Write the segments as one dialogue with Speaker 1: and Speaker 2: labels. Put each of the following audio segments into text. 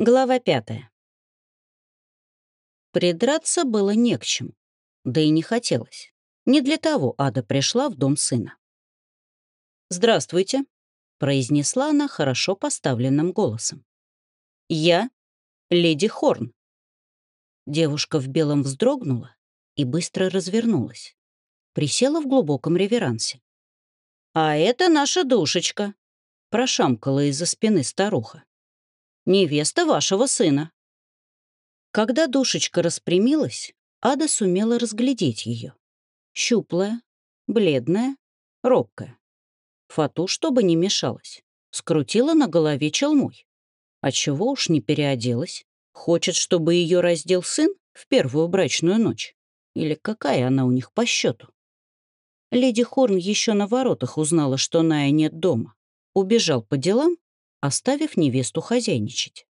Speaker 1: Глава пятая. Придраться было не к чему, да и не хотелось. Не для того Ада пришла в дом сына. «Здравствуйте», — произнесла она хорошо поставленным голосом. «Я — леди Хорн». Девушка в белом вздрогнула и быстро развернулась. Присела в глубоком реверансе. «А это наша душечка», — прошамкала из-за спины старуха невеста вашего сына». Когда душечка распрямилась, Ада сумела разглядеть ее. Щуплая, бледная, робкая. Фату, чтобы не мешалась, скрутила на голове челмой. Отчего уж не переоделась? Хочет, чтобы ее раздел сын в первую брачную ночь? Или какая она у них по счету? Леди Хорн еще на воротах узнала, что Ная нет дома. Убежал по делам оставив невесту хозяйничать.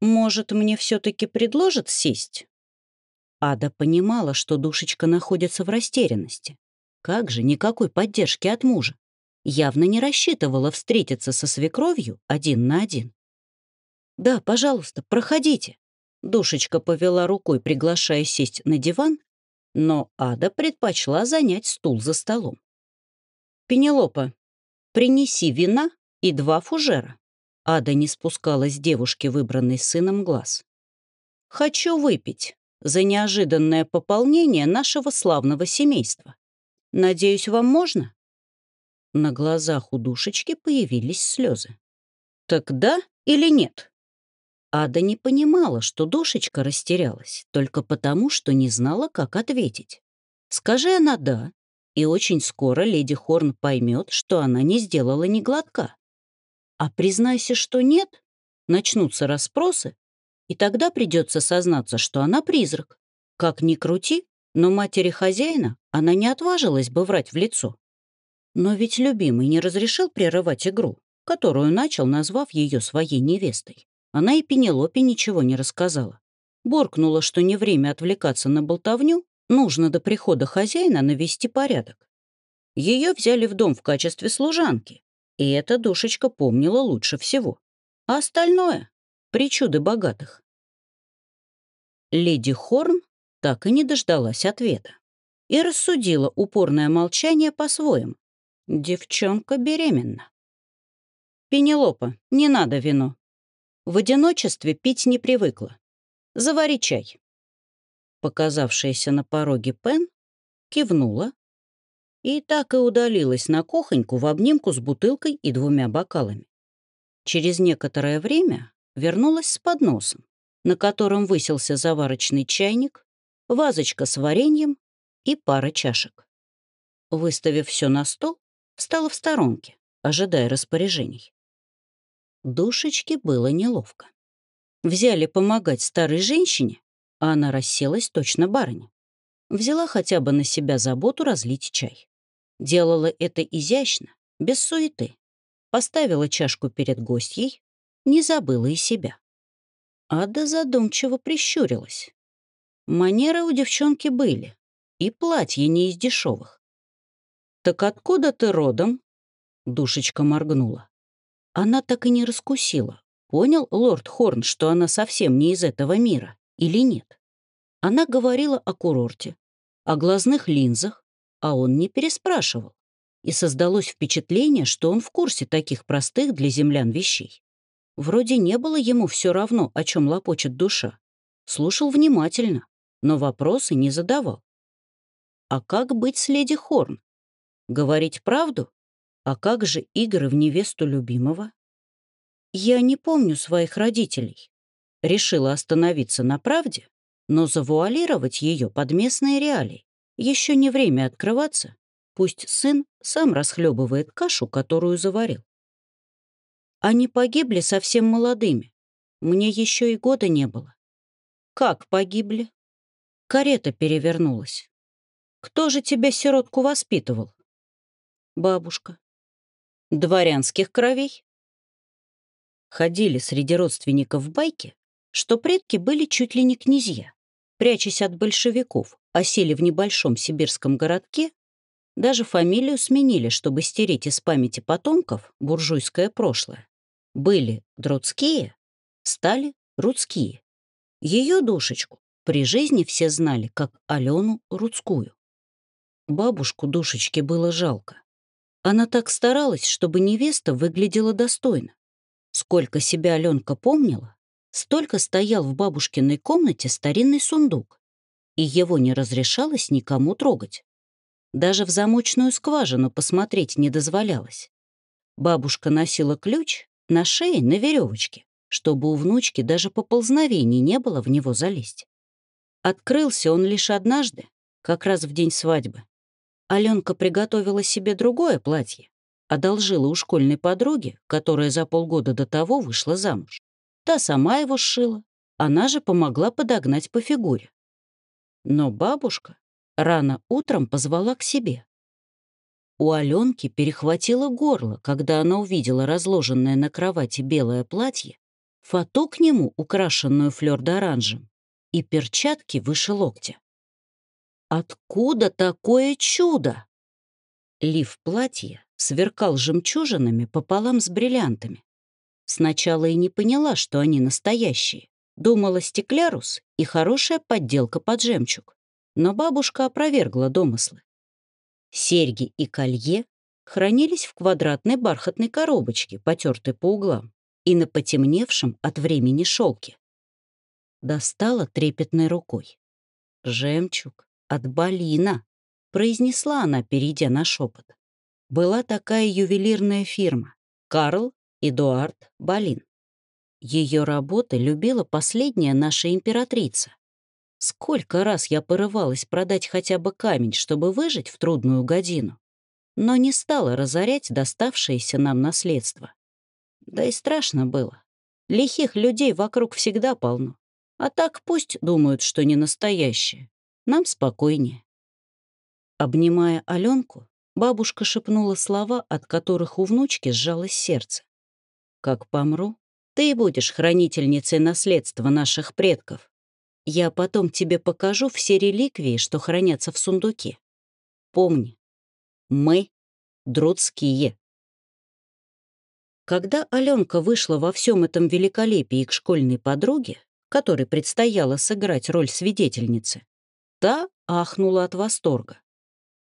Speaker 1: «Может, мне все-таки предложат сесть?» Ада понимала, что душечка находится в растерянности. Как же никакой поддержки от мужа? Явно не рассчитывала встретиться со свекровью один на один. «Да, пожалуйста, проходите». Душечка повела рукой, приглашая сесть на диван, но Ада предпочла занять стул за столом. «Пенелопа, принеси вина и два фужера. Ада не спускала с девушки, выбранной сыном, глаз. «Хочу выпить за неожиданное пополнение нашего славного семейства. Надеюсь, вам можно?» На глазах у душечки появились слезы. «Так да или нет?» Ада не понимала, что душечка растерялась, только потому, что не знала, как ответить. Скажи она «да», и очень скоро леди Хорн поймет, что она не сделала ни глотка. А признайся, что нет, начнутся расспросы, и тогда придется сознаться, что она призрак. Как ни крути, но матери хозяина она не отважилась бы врать в лицо. Но ведь любимый не разрешил прерывать игру, которую начал, назвав ее своей невестой. Она и Пенелопе ничего не рассказала. Боркнула, что не время отвлекаться на болтовню, нужно до прихода хозяина навести порядок. Ее взяли в дом в качестве служанки, и эта душечка помнила лучше всего. А остальное — причуды богатых. Леди Хорн так и не дождалась ответа и рассудила упорное молчание по-своему. Девчонка беременна. «Пенелопа, не надо вино. В одиночестве пить не привыкла. Завари чай». Показавшаяся на пороге Пен кивнула и так и удалилась на кухоньку в обнимку с бутылкой и двумя бокалами. Через некоторое время вернулась с подносом, на котором высился заварочный чайник, вазочка с вареньем и пара чашек. Выставив все на стол, встала в сторонке, ожидая распоряжений. Душечке было неловко. Взяли помогать старой женщине, а она расселась точно барыня. Взяла хотя бы на себя заботу разлить чай. Делала это изящно, без суеты. Поставила чашку перед гостьей, не забыла и себя. Ада задумчиво прищурилась. Манеры у девчонки были, и платье не из дешевых. «Так откуда ты родом?» Душечка моргнула. Она так и не раскусила. Понял лорд Хорн, что она совсем не из этого мира, или нет? Она говорила о курорте, о глазных линзах, а он не переспрашивал. И создалось впечатление, что он в курсе таких простых для землян вещей. Вроде не было ему все равно, о чем лопочет душа. Слушал внимательно, но вопросы не задавал. А как быть с леди Хорн? Говорить правду? А как же игры в невесту любимого? Я не помню своих родителей. Решила остановиться на правде, но завуалировать ее под местные реалии. Еще не время открываться. Пусть сын сам расхлебывает кашу, которую заварил. Они погибли совсем молодыми. Мне еще и года не было. Как погибли? Карета перевернулась. Кто же тебя, сиротку, воспитывал? Бабушка. Дворянских кровей? Ходили среди родственников байки, что предки были чуть ли не князья, прячась от большевиков, осели в небольшом сибирском городке, даже фамилию сменили, чтобы стереть из памяти потомков буржуйское прошлое. Были Дроцкие, стали Рудские. Ее душечку при жизни все знали как Алену Рудскую. Бабушку душечке было жалко. Она так старалась, чтобы невеста выглядела достойно. Сколько себя Аленка помнила, столько стоял в бабушкиной комнате старинный сундук, и его не разрешалось никому трогать. Даже в замочную скважину посмотреть не дозволялось. Бабушка носила ключ на шее на веревочке, чтобы у внучки даже поползновений не было в него залезть. Открылся он лишь однажды, как раз в день свадьбы. Аленка приготовила себе другое платье, одолжила у школьной подруги, которая за полгода до того вышла замуж. Та сама его сшила, она же помогла подогнать по фигуре. Но бабушка рано утром позвала к себе. У Аленки перехватило горло, когда она увидела разложенное на кровати белое платье, фату к нему, украшенную флёр-д'оранжем, и перчатки выше локтя. Откуда такое чудо? Лиф платья сверкал жемчужинами пополам с бриллиантами. Сначала и не поняла, что они настоящие. Думала стеклярус и хорошая подделка под жемчуг. Но бабушка опровергла домыслы. Серьги и колье хранились в квадратной бархатной коробочке, потертой по углам, и на потемневшем от времени шелке. Достала трепетной рукой. Жемчуг от Балина», — произнесла она, перейдя на шепот. Была такая ювелирная фирма — Карл Эдуард Балин. Ее работы любила последняя наша императрица. Сколько раз я порывалась продать хотя бы камень, чтобы выжить в трудную годину, но не стала разорять доставшееся нам наследство. Да и страшно было. Лихих людей вокруг всегда полно. А так пусть думают, что не настоящее. Нам спокойнее. Обнимая Аленку, бабушка шепнула слова, от которых у внучки сжалось сердце. «Как помру, ты будешь хранительницей наследства наших предков. Я потом тебе покажу все реликвии, что хранятся в сундуке. Помни, мы друдские». Когда Аленка вышла во всем этом великолепии к школьной подруге, которой предстояло сыграть роль свидетельницы, Та ахнула от восторга.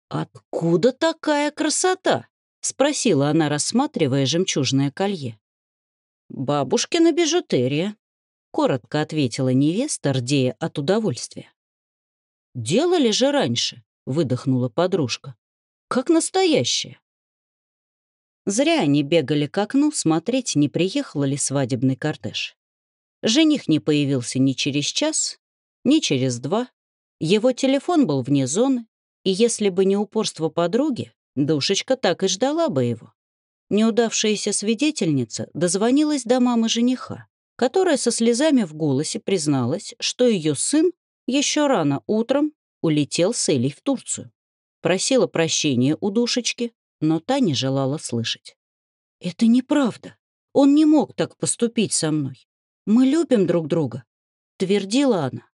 Speaker 1: «Откуда такая красота?» — спросила она, рассматривая жемчужное колье. «Бабушкина бижутерия», — коротко ответила невеста, рдея от удовольствия. «Делали же раньше», — выдохнула подружка. «Как настоящая». Зря они бегали к окну смотреть, не приехал ли свадебный кортеж. Жених не появился ни через час, ни через два, его телефон был вне зоны, и если бы не упорство подруги, душечка так и ждала бы его. Неудавшаяся свидетельница дозвонилась до мамы жениха, которая со слезами в голосе призналась, что ее сын еще рано утром улетел с Элей в Турцию. Просила прощения у душечки, но та не желала слышать. «Это неправда. Он не мог так поступить со мной. Мы любим друг друга», — твердила она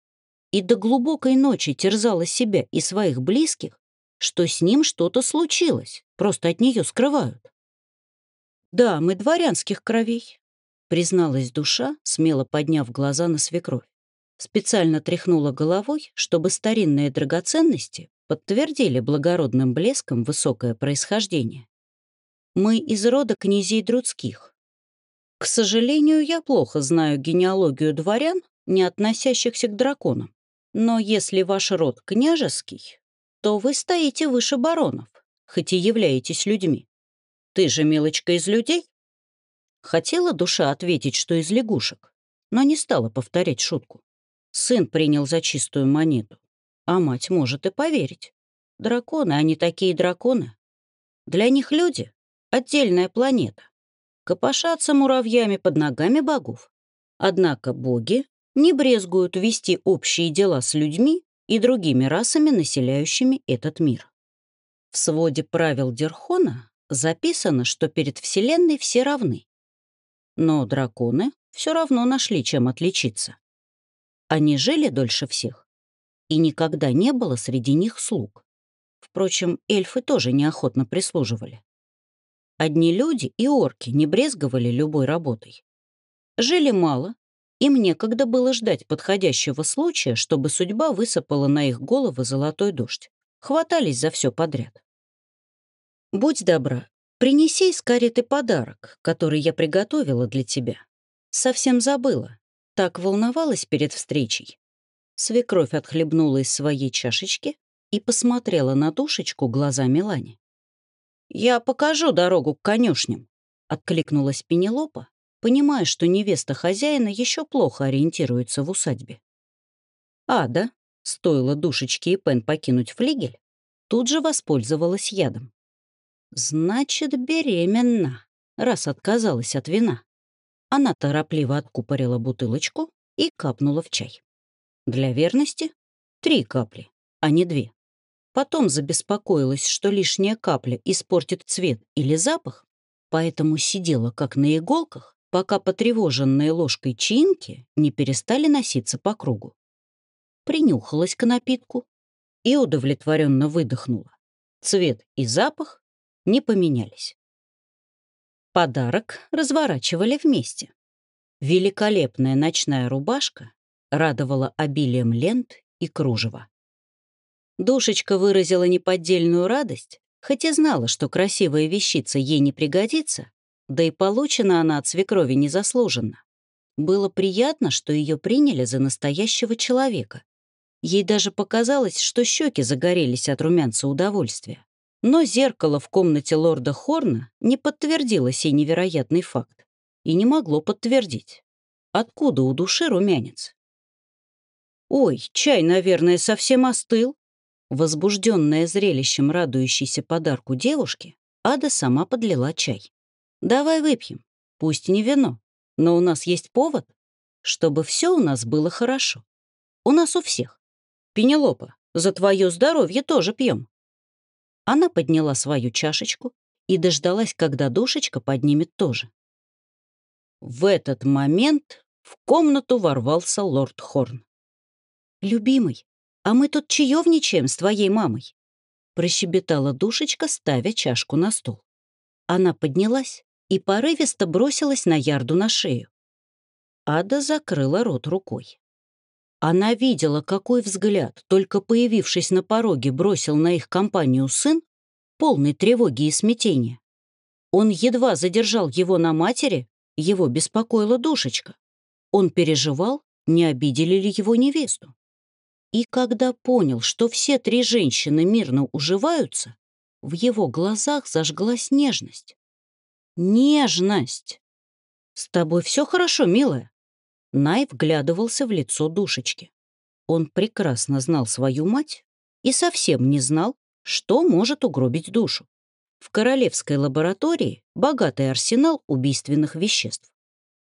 Speaker 1: и до глубокой ночи терзала себя и своих близких, что с ним что-то случилось, просто от нее скрывают. «Да, мы дворянских кровей», — призналась душа, смело подняв глаза на свекровь. Специально тряхнула головой, чтобы старинные драгоценности подтвердили благородным блеском высокое происхождение. «Мы из рода князей Друдских. К сожалению, я плохо знаю генеалогию дворян, не относящихся к драконам. Но если ваш род княжеский, то вы стоите выше баронов, хоть и являетесь людьми. Ты же, милочка, из людей?» Хотела душа ответить, что из лягушек, но не стала повторять шутку. Сын принял за чистую монету, а мать может и поверить. Драконы, они такие драконы. Для них люди — отдельная планета. Копошатся муравьями под ногами богов. Однако боги не брезгуют вести общие дела с людьми и другими расами, населяющими этот мир. В своде правил Дерхона записано, что перед Вселенной все равны. Но драконы все равно нашли, чем отличиться. Они жили дольше всех, и никогда не было среди них слуг. Впрочем, эльфы тоже неохотно прислуживали. Одни люди и орки не брезговали любой работой. Жили мало, Им некогда было ждать подходящего случая, чтобы судьба высыпала на их головы золотой дождь. Хватались за все подряд. «Будь добра, принеси из кареты подарок, который я приготовила для тебя. Совсем забыла. Так волновалась перед встречей». Свекровь отхлебнула из своей чашечки и посмотрела на душечку глазами Лани. «Я покажу дорогу к конюшням», — откликнулась Пенелопа, понимая, что невеста хозяина еще плохо ориентируется в усадьбе. Ада, стоило душечке и Пен покинуть флигель, тут же воспользовалась ядом. «Значит, беременна, раз отказалась от вина». Она торопливо откупорила бутылочку и капнула в чай. Для верности — три капли, а не две. Потом забеспокоилась, что лишняя капля испортит цвет или запах, поэтому сидела как на иголках, пока потревоженные ложкой чинки не перестали носиться по кругу. Принюхалась к напитку и удовлетворенно выдохнула. Цвет и запах не поменялись. Подарок разворачивали вместе. Великолепная ночная рубашка радовала обилием лент и кружева. Душечка выразила неподдельную радость, хоть и знала, что красивая вещица ей не пригодится, да и получена она от свекрови незаслуженно. Было приятно, что ее приняли за настоящего человека. Ей даже показалось, что щеки загорелись от румянца удовольствия. Но зеркало в комнате лорда Хорна не подтвердило сей невероятный факт. И не могло подтвердить. Откуда у души румянец? «Ой, чай, наверное, совсем остыл», Возбужденная зрелищем радующейся подарку девушки, Ада сама подлила чай. «Давай выпьем. Пусть не вино, но у нас есть повод, чтобы все у нас было хорошо. У нас у всех. Пенелопа, за твое здоровье тоже пьем». Она подняла свою чашечку и дождалась, когда душечка поднимет тоже. В этот момент в комнату ворвался лорд Хорн. «Любимый, а мы тут чаевничаем с твоей мамой», — прощебетала душечка, ставя чашку на стол. Она поднялась и порывисто бросилась на ярду на шею. Ада закрыла рот рукой. Она видела, какой взгляд, только появившись на пороге, бросил на их компанию сын, полный тревоги и смятения. Он едва задержал его на матери, его беспокоила душечка. Он переживал, не обидели ли его невесту. И когда понял, что все три женщины мирно уживаются, в его глазах зажглась нежность. Нежность! «С тобой все хорошо, милая?» Най вглядывался в лицо душечки. Он прекрасно знал свою мать и совсем не знал, что может угробить душу. В королевской лаборатории богатый арсенал убийственных веществ.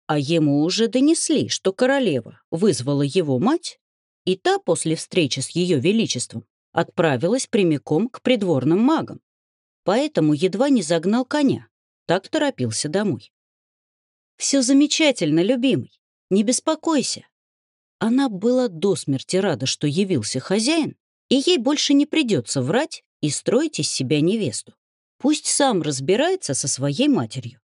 Speaker 1: А ему уже донесли, что королева вызвала его мать и та после встречи с Ее Величеством отправилась прямиком к придворным магам. Поэтому едва не загнал коня, так торопился домой. «Все замечательно, любимый, не беспокойся». Она была до смерти рада, что явился хозяин, и ей больше не придется врать и строить из себя невесту. Пусть сам разбирается со своей матерью.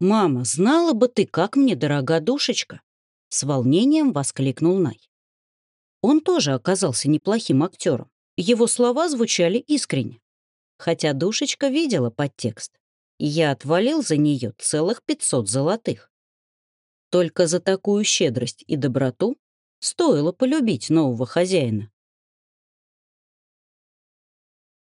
Speaker 1: «Мама, знала бы ты, как мне дорога душечка!» С волнением воскликнул Най. Он тоже оказался неплохим актером. Его слова звучали искренне. Хотя душечка видела подтекст. Я отвалил за нее целых 500 золотых. Только за такую щедрость и доброту стоило полюбить нового хозяина.